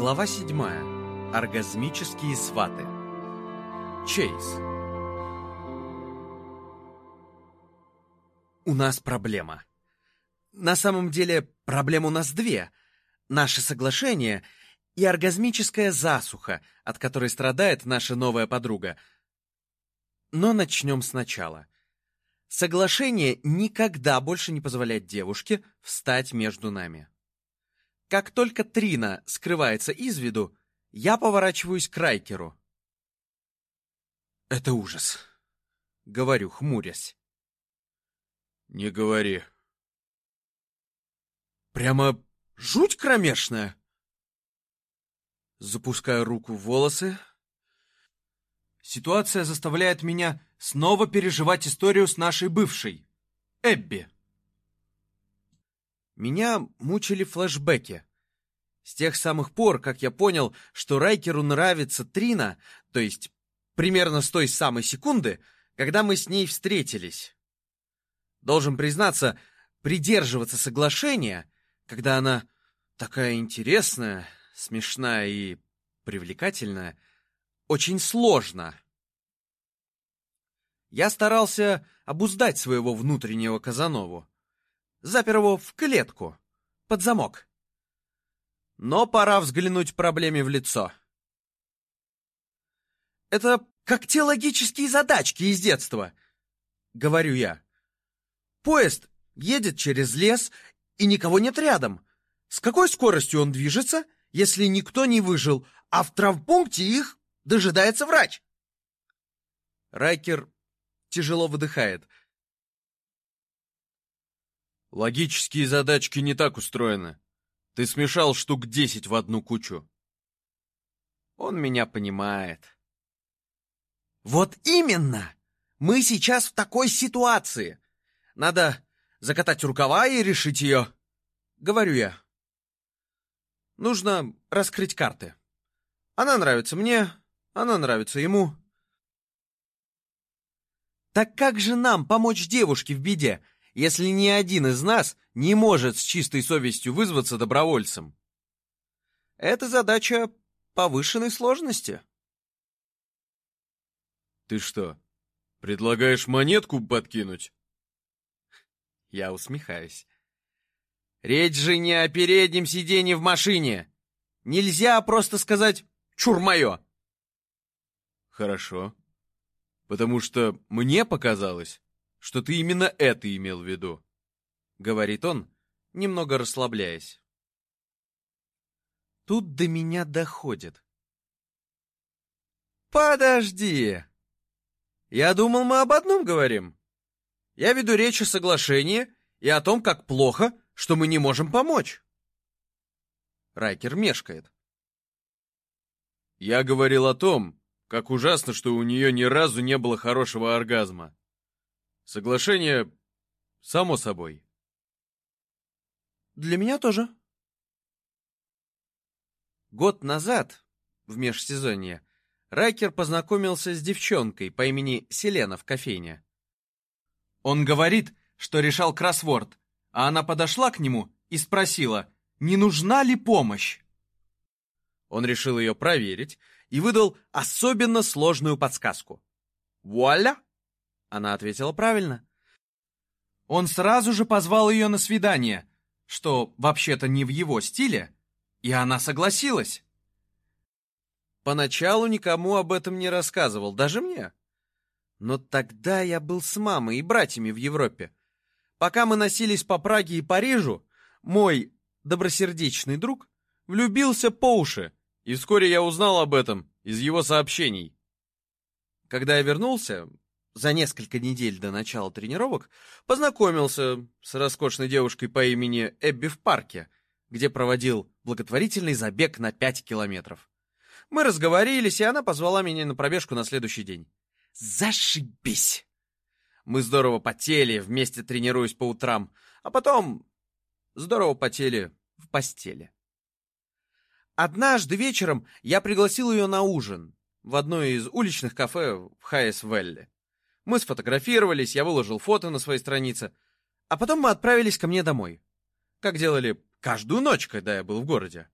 Глава седьмая. Оргазмические сваты. Чейз. У нас проблема. На самом деле, проблем у нас две. Наше соглашение и оргазмическая засуха, от которой страдает наша новая подруга. Но начнем сначала. Соглашение никогда больше не позволяет девушке встать между нами. Как только Трина скрывается из виду, я поворачиваюсь к Райкеру. «Это ужас», — говорю, хмурясь. «Не говори». «Прямо жуть кромешная!» Запускаю руку в волосы. Ситуация заставляет меня снова переживать историю с нашей бывшей, Эбби. Меня мучили флэшбэки. С тех самых пор, как я понял, что Райкеру нравится Трина, то есть примерно с той самой секунды, когда мы с ней встретились. Должен признаться, придерживаться соглашения, когда она такая интересная, смешная и привлекательная, очень сложно. Я старался обуздать своего внутреннего Казанову. Запер его в клетку, под замок. Но пора взглянуть проблеме в лицо. Это как те логические задачки из детства, говорю я. Поезд едет через лес, и никого нет рядом. С какой скоростью он движется, если никто не выжил, а в травмпункте их дожидается врач? Райкер тяжело выдыхает. Логические задачки не так устроены. Ты смешал штук десять в одну кучу. Он меня понимает. Вот именно! Мы сейчас в такой ситуации. Надо закатать рукава и решить ее. Говорю я. Нужно раскрыть карты. Она нравится мне, она нравится ему. Так как же нам помочь девушке в беде, если ни один из нас не может с чистой совестью вызваться добровольцем? Это задача повышенной сложности. Ты что, предлагаешь монетку подкинуть? Я усмехаюсь. Речь же не о переднем сиденье в машине. Нельзя просто сказать «чур мое». Хорошо. Потому что мне показалось, что ты именно это имел в виду, — говорит он, немного расслабляясь. Тут до меня доходит. Подожди. Я думал, мы об одном говорим. Я веду речь о соглашении и о том, как плохо, что мы не можем помочь. Райкер мешкает. Я говорил о том, как ужасно, что у нее ни разу не было хорошего оргазма. Соглашение само собой. Для меня тоже. Год назад, в межсезонье, Райкер познакомился с девчонкой по имени Селена в кофейне. Он говорит, что решал кроссворд, а она подошла к нему и спросила, не нужна ли помощь. Он решил ее проверить и выдал особенно сложную подсказку. «Вуаля!» Она ответила правильно. Он сразу же позвал ее на свидание, что вообще-то не в его стиле, и она согласилась. Поначалу никому об этом не рассказывал, даже мне. Но тогда я был с мамой и братьями в Европе. Пока мы носились по Праге и Парижу, мой добросердечный друг влюбился по уши и вскоре я узнал об этом из его сообщений. Когда я вернулся, за несколько недель до начала тренировок, познакомился с роскошной девушкой по имени Эбби в парке, где проводил благотворительный забег на 5 километров. Мы разговорились, и она позвала меня на пробежку на следующий день. Зашибись! Мы здорово потели, вместе тренируясь по утрам, а потом здорово потели в постели. Однажды вечером я пригласил ее на ужин в одно из уличных кафе в Хайес-Велле. Мы сфотографировались, я выложил фото на своей странице, а потом мы отправились ко мне домой. Как делали каждую ночь, когда я был в городе.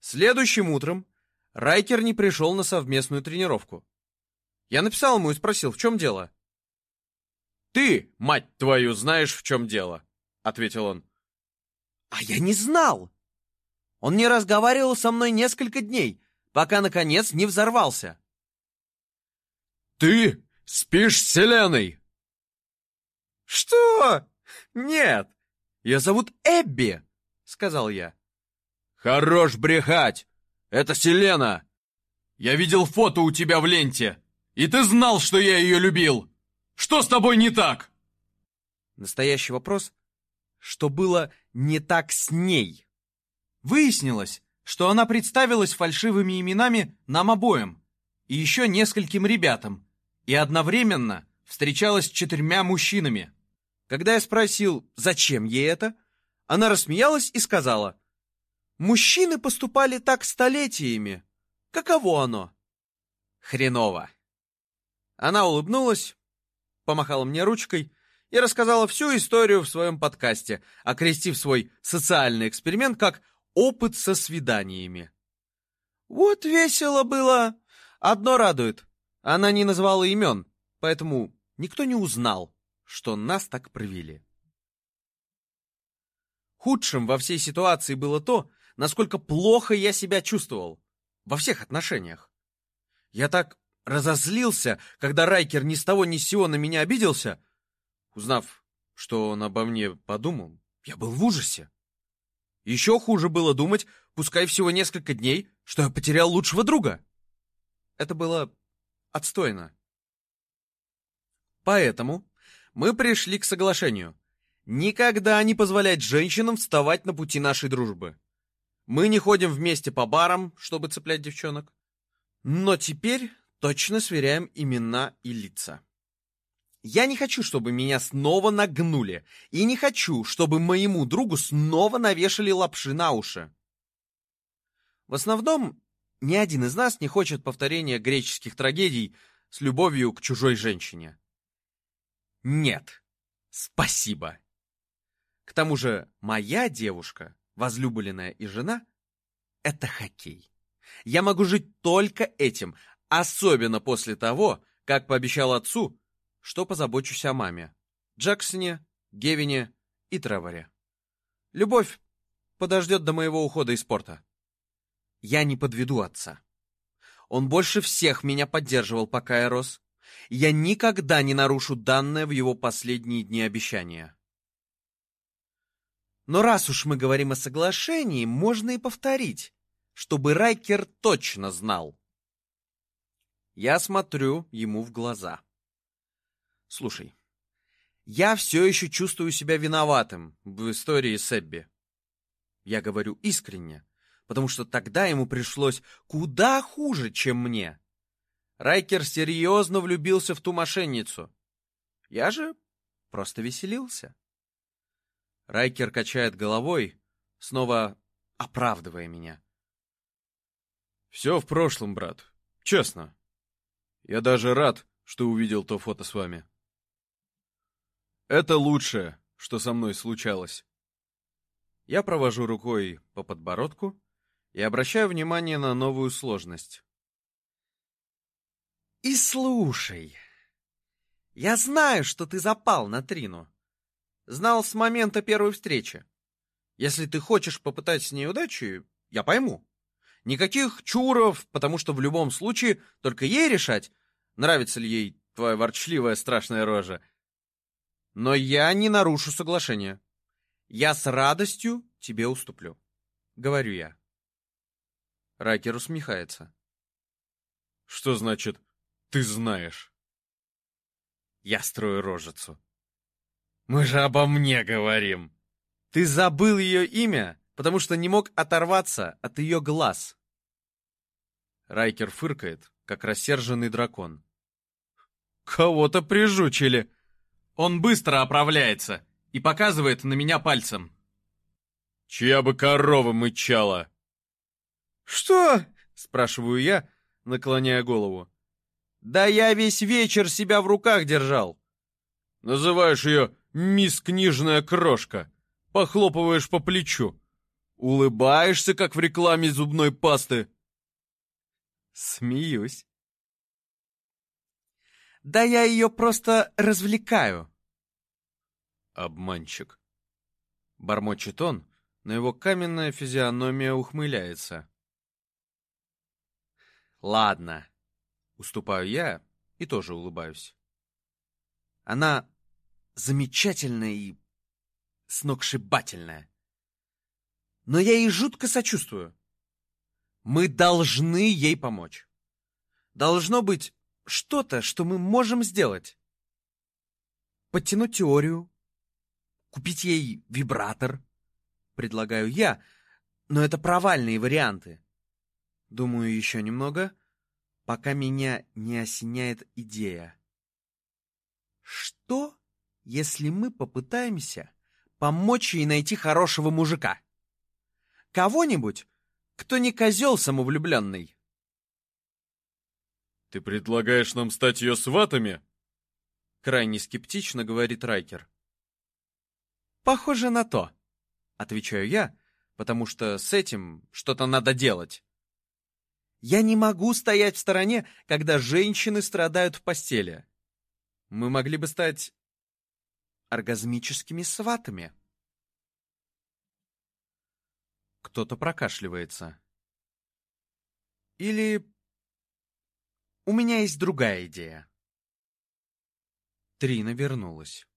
Следующим утром Райкер не пришел на совместную тренировку. Я написал ему и спросил, в чем дело? «Ты, мать твою, знаешь, в чем дело», — ответил он. «А я не знал!» Он не разговаривал со мной несколько дней, пока, наконец, не взорвался. «Ты спишь с Селеной!» «Что? Нет! Ее зовут Эбби!» — сказал я. «Хорош брехать! Это Селена! Я видел фото у тебя в ленте, и ты знал, что я ее любил! Что с тобой не так?» Настоящий вопрос — что было не так с ней? Выяснилось, что она представилась фальшивыми именами нам обоим и еще нескольким ребятам, и одновременно встречалась с четырьмя мужчинами. Когда я спросил, зачем ей это, она рассмеялась и сказала, «Мужчины поступали так столетиями. Каково оно?» Хреново. Она улыбнулась, помахала мне ручкой и рассказала всю историю в своем подкасте, окрестив свой социальный эксперимент как «опыт со свиданиями». Вот весело было. Одно радует. Она не назвала имен, поэтому никто не узнал, что нас так провели. Худшим во всей ситуации было то, насколько плохо я себя чувствовал. Во всех отношениях. Я так разозлился, когда Райкер ни с того ни с сего на меня обиделся. Узнав, что он обо мне подумал, я был в ужасе. Еще хуже было думать, пускай всего несколько дней, что я потерял лучшего друга. Это было отстойно. Поэтому мы пришли к соглашению. Никогда не позволять женщинам вставать на пути нашей дружбы. Мы не ходим вместе по барам, чтобы цеплять девчонок. Но теперь точно сверяем имена и лица. Я не хочу, чтобы меня снова нагнули, и не хочу, чтобы моему другу снова навешали лапши на уши. В основном, ни один из нас не хочет повторения греческих трагедий с любовью к чужой женщине. Нет, спасибо. К тому же моя девушка, возлюбленная и жена — это хоккей. Я могу жить только этим, особенно после того, как пообещал отцу, что позабочусь о маме, Джексоне, Гевине и Треворе. Любовь подождет до моего ухода из спорта. Я не подведу отца. Он больше всех меня поддерживал, пока я рос. Я никогда не нарушу данное в его последние дни обещания. Но раз уж мы говорим о соглашении, можно и повторить, чтобы Райкер точно знал. Я смотрю ему в глаза. Слушай, я все еще чувствую себя виноватым в истории с Эбби. Я говорю искренне, потому что тогда ему пришлось куда хуже, чем мне. Райкер серьезно влюбился в ту мошенницу. Я же просто веселился. Райкер качает головой, снова оправдывая меня. «Все в прошлом, брат. Честно. Я даже рад, что увидел то фото с вами. Это лучшее, что со мной случалось. Я провожу рукой по подбородку и обращаю внимание на новую сложность. И слушай, я знаю, что ты запал на Трину. Знал с момента первой встречи. Если ты хочешь попытать с ней удачи, я пойму. Никаких чуров, потому что в любом случае только ей решать, нравится ли ей твоя ворчливая страшная рожа, но я не нарушу соглашение. Я с радостью тебе уступлю. Говорю я. Райкер усмехается. Что значит «ты знаешь»? Я строю рожицу. Мы же обо мне говорим. Ты забыл ее имя, потому что не мог оторваться от ее глаз. Райкер фыркает, как рассерженный дракон. Кого-то прижучили. Он быстро оправляется и показывает на меня пальцем. «Чья бы корова мычала?» «Что?» — спрашиваю я, наклоняя голову. «Да я весь вечер себя в руках держал». «Называешь ее мисс Книжная Крошка, похлопываешь по плечу. Улыбаешься, как в рекламе зубной пасты. Смеюсь. Да я ее просто развлекаю. Обманщик. Бормочет он, но его каменная физиономия ухмыляется. Ладно. Уступаю я и тоже улыбаюсь. Она замечательная и сногсшибательная. Но я ей жутко сочувствую. Мы должны ей помочь. Должно быть что-то, что мы можем сделать. Подтянуть теорию, купить ей вибратор, предлагаю я, но это провальные варианты. Думаю, еще немного, пока меня не осеняет идея. Что, если мы попытаемся помочь ей найти хорошего мужика? Кого-нибудь, кто не козел самовлюбленный. «Ты предлагаешь нам стать ее сватами?» Крайне скептично говорит Райкер. «Похоже на то», — отвечаю я, потому что с этим что-то надо делать. Я не могу стоять в стороне, когда женщины страдают в постели. Мы могли бы стать оргазмическими сватами. Кто-то прокашливается. Или... У меня есть другая идея. Трина вернулась.